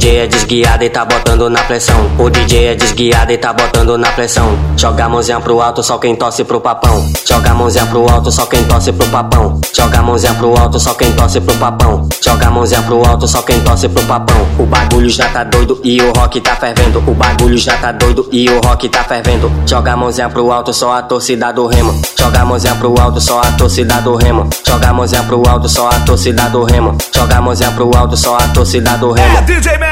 DJ é desguiado e tá botando na pressão. O DJ é desguiado e tá botando na pressão. Joga a mãozinha pro alto, só quem torce pro papão. Joga a mãozinha pro alto, só quem torce pro papão. Joga a mãozinha pro alto, só quem torce pro papão. Joga a mãozinha pro alto, só quem torce pro papão. O bagulho já tá doido e o rock tá fervendo. O bagulho já tá doido e o rock tá fervendo. Joga a mãozinha pro alto, só a torcida do remo. Joga a mãozinha pro alto, só a torcida do remo. Joga a mãozinha pro alto, só a torcida do remo. Joga a mãozinha pro alto, só a torcida do remo. É DJ